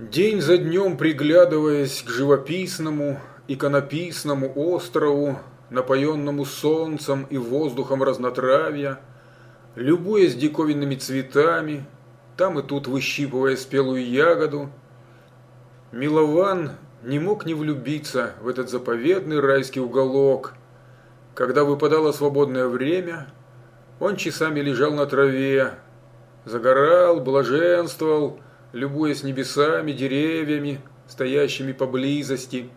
День за днем приглядываясь к живописному, иконописному острову, напоенному солнцем и воздухом разнотравья, любуясь диковинными цветами, там и тут выщипывая спелую ягоду, Милован не мог не влюбиться в этот заповедный райский уголок. Когда выпадало свободное время, он часами лежал на траве, загорал, блаженствовал, любуясь небесами, деревьями, стоящими поблизости.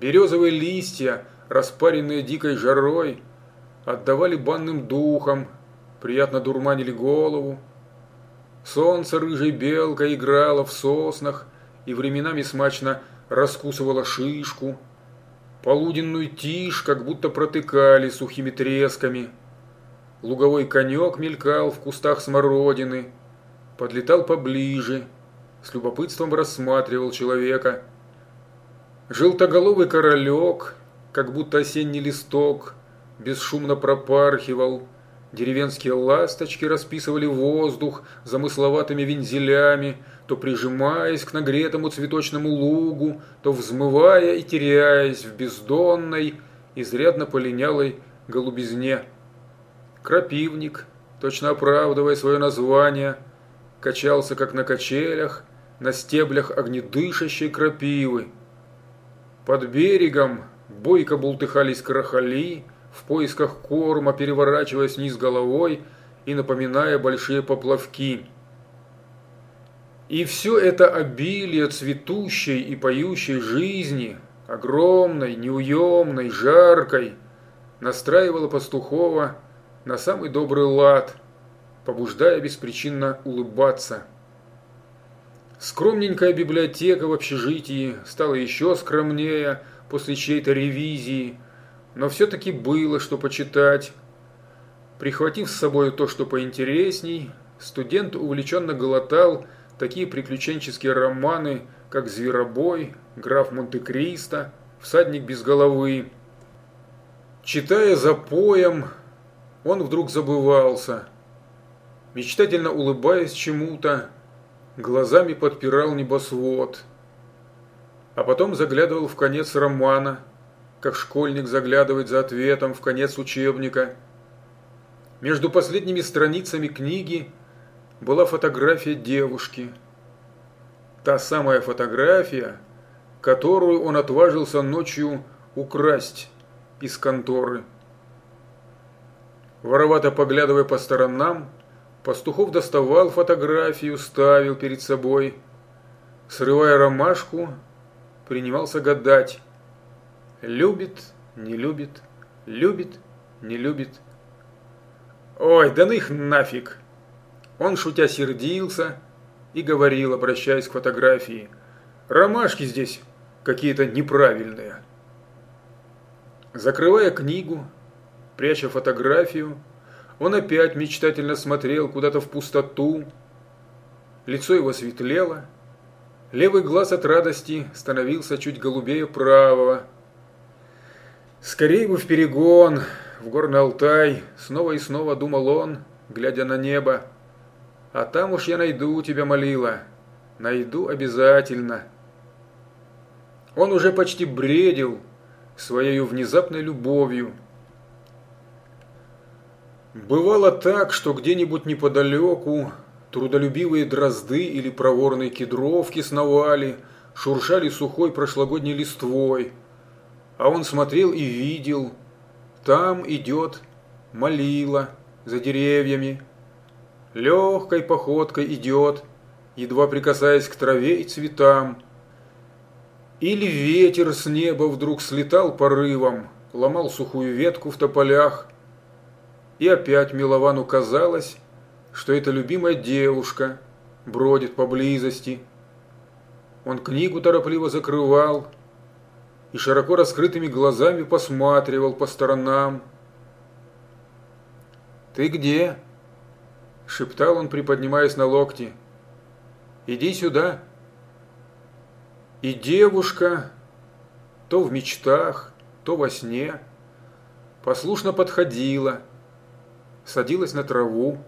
Березовые листья, распаренные дикой жарой, отдавали банным духом, приятно дурманили голову. Солнце рыжей белкой играло в соснах и временами смачно раскусывало шишку. Полуденную тишь как будто протыкали сухими тресками. Луговой конек мелькал в кустах смородины – подлетал поближе, с любопытством рассматривал человека. Желтоголовый королек, как будто осенний листок, бесшумно пропархивал. Деревенские ласточки расписывали воздух замысловатыми вензелями, то прижимаясь к нагретому цветочному лугу, то взмывая и теряясь в бездонной, изрядно полинялой голубизне. Крапивник, точно оправдывая свое название – качался, как на качелях, на стеблях огнедышащей крапивы. Под берегом бойко бултыхались крахали, в поисках корма, переворачиваясь вниз головой и напоминая большие поплавки. И все это обилие цветущей и поющей жизни, огромной, неуемной, жаркой, настраивало Пастухова на самый добрый лад – побуждая беспричинно улыбаться. Скромненькая библиотека в общежитии стала еще скромнее после чьей-то ревизии, но все-таки было что почитать. Прихватив с собой то, что поинтересней, студент увлеченно глотал такие приключенческие романы, как «Зверобой», «Граф Монте-Кристо», «Всадник без головы». Читая за поем, он вдруг забывался – мечтательно улыбаясь чему-то, глазами подпирал небосвод. А потом заглядывал в конец романа, как школьник заглядывает за ответом в конец учебника. Между последними страницами книги была фотография девушки. Та самая фотография, которую он отважился ночью украсть из конторы. Воровато поглядывая по сторонам, Пастухов доставал фотографию, ставил перед собой. Срывая ромашку, принимался гадать. Любит, не любит, любит, не любит. Ой, да ну их нафиг! Он, шутя, сердился и говорил, обращаясь к фотографии. Ромашки здесь какие-то неправильные. Закрывая книгу, пряча фотографию, он опять мечтательно смотрел куда-то в пустоту. Лицо его светлело. Левый глаз от радости становился чуть голубее правого. «Скорей бы в перегон, в горный Алтай!» Снова и снова думал он, глядя на небо. «А там уж я найду тебя, молила. Найду обязательно». Он уже почти бредил своей внезапной любовью, Бывало так, что где-нибудь неподалеку трудолюбивые дрозды или проворные кедровки сновали, шуршали сухой прошлогодней листвой, а он смотрел и видел, там идет молила за деревьями, легкой походкой идет, едва прикасаясь к траве и цветам. Или ветер с неба вдруг слетал порывом, ломал сухую ветку в тополях, и опять Миловану казалось, что эта любимая девушка бродит поблизости. Он книгу торопливо закрывал и широко раскрытыми глазами посматривал по сторонам. «Ты где?» – шептал он, приподнимаясь на локти. «Иди сюда». И девушка, то в мечтах, то во сне, послушно подходила – садилась на траву.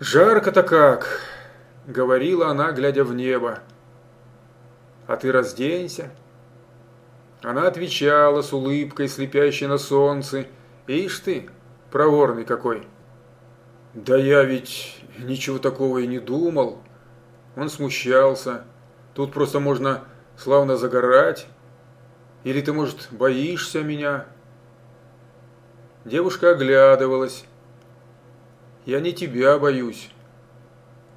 Жарко-то как! – говорила она, глядя в небо. «А ты разденься». Она отвечала с улыбкой, слепящей на солнце. «Ишь ты, проворный какой!» «Да я ведь ничего такого и не думал». Он смущался. «Тут просто можно славно загорать. Или ты, может, боишься меня?» Девушка оглядывалась. «Я не тебя боюсь.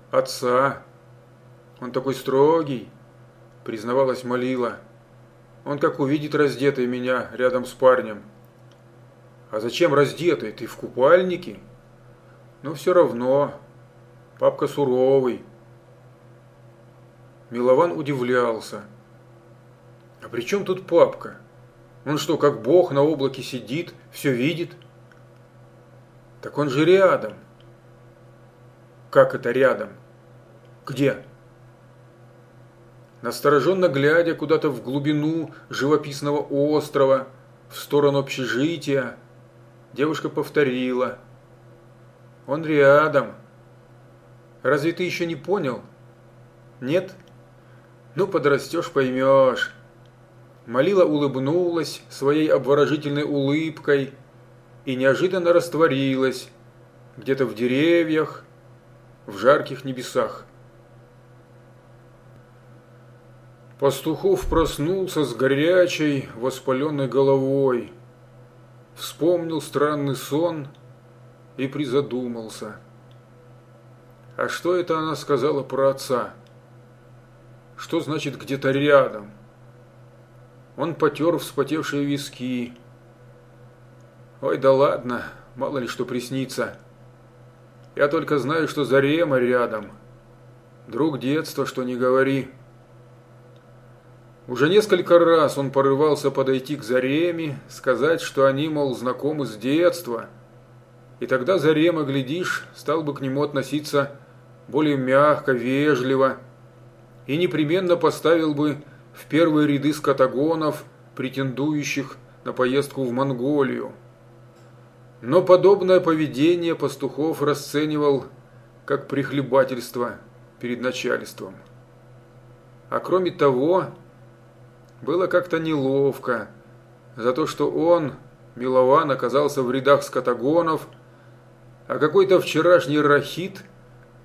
Отца. Он такой строгий», – признавалась Малила. «Он как увидит раздетый меня рядом с парнем». «А зачем раздетый? Ты в купальнике?» «Ну, все равно. Папка суровый». Милован удивлялся. «А при чем тут папка?» Он что, как бог на облаке сидит, все видит? Так он же рядом. Как это рядом? Где? Настороженно глядя куда-то в глубину живописного острова, в сторону общежития, девушка повторила. Он рядом. Разве ты еще не понял? Нет? Ну, подрастешь, поймешь. Малила улыбнулась своей обворожительной улыбкой и неожиданно растворилась где-то в деревьях, в жарких небесах. Пастухов проснулся с горячей, воспаленной головой, вспомнил странный сон и призадумался. А что это она сказала про отца? Что значит где-то рядом? Он потер вспотевшие виски. Ой, да ладно, мало ли что приснится. Я только знаю, что Зарема рядом. Друг детства, что не говори. Уже несколько раз он порывался подойти к Зареме, сказать, что они, мол, знакомы с детства. И тогда Зарема, глядишь, стал бы к нему относиться более мягко, вежливо, и непременно поставил бы в первые ряды скотагонов, претендующих на поездку в Монголию. Но подобное поведение пастухов расценивал как прихлебательство перед начальством. А кроме того, было как-то неловко за то, что он, Милован, оказался в рядах скотагонов, а какой-то вчерашний рахит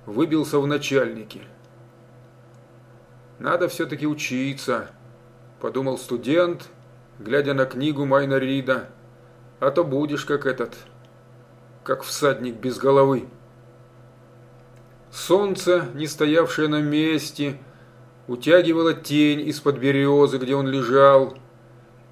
выбился в начальнике. Надо все-таки учиться, подумал студент, глядя на книгу Майна Рида. А то будешь как этот, как всадник без головы. Солнце, не стоявшее на месте, утягивало тень из-под березы, где он лежал,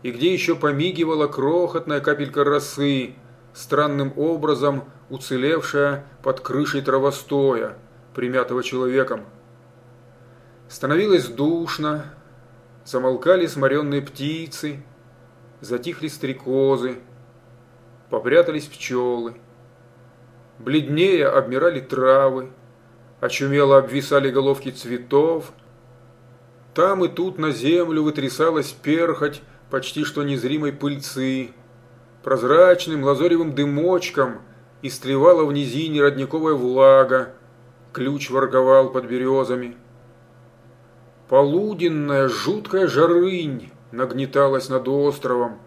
и где еще помигивала крохотная капелька росы, странным образом уцелевшая под крышей травостоя, примятого человеком. Становилось душно, замолкали сморенные птицы, затихли стрекозы, попрятались пчелы. Бледнее обмирали травы, очумело обвисали головки цветов. Там и тут на землю вытрясалась перхоть почти что незримой пыльцы. Прозрачным лазоревым дымочком истлевала в низине родниковая влага, ключ ворговал под березами. Полуденная жуткая жарынь нагнеталась над островом.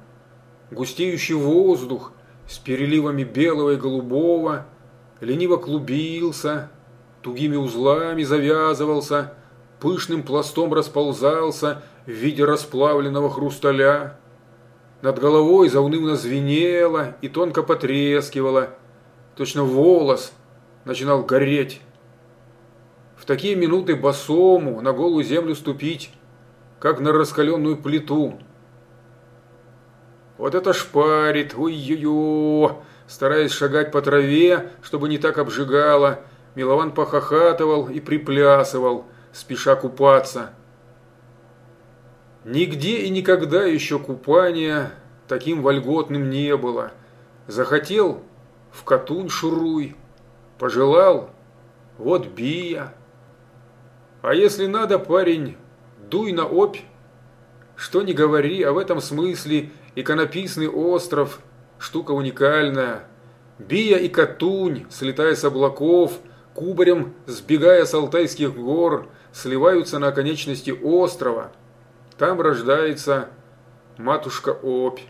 Густеющий воздух с переливами белого и голубого лениво клубился, тугими узлами завязывался, пышным пластом расползался в виде расплавленного хрусталя. Над головой заунывно звенело и тонко потрескивало. Точно волос начинал гореть в такие минуты босому на голую землю ступить, как на раскаленную плиту. Вот это шпарит, ой-ё-ё, стараясь шагать по траве, чтобы не так обжигало, Милован похохатывал и приплясывал, спеша купаться. Нигде и никогда еще купания таким вольготным не было. Захотел – в Катунь шуруй, пожелал – вот бия. А если надо, парень, дуй на опь. Что не говори, а в этом смысле иконописный остров – штука уникальная. Бия и Катунь, слетая с облаков, кубарем, сбегая с Алтайских гор, сливаются на оконечности острова. Там рождается матушка Обь.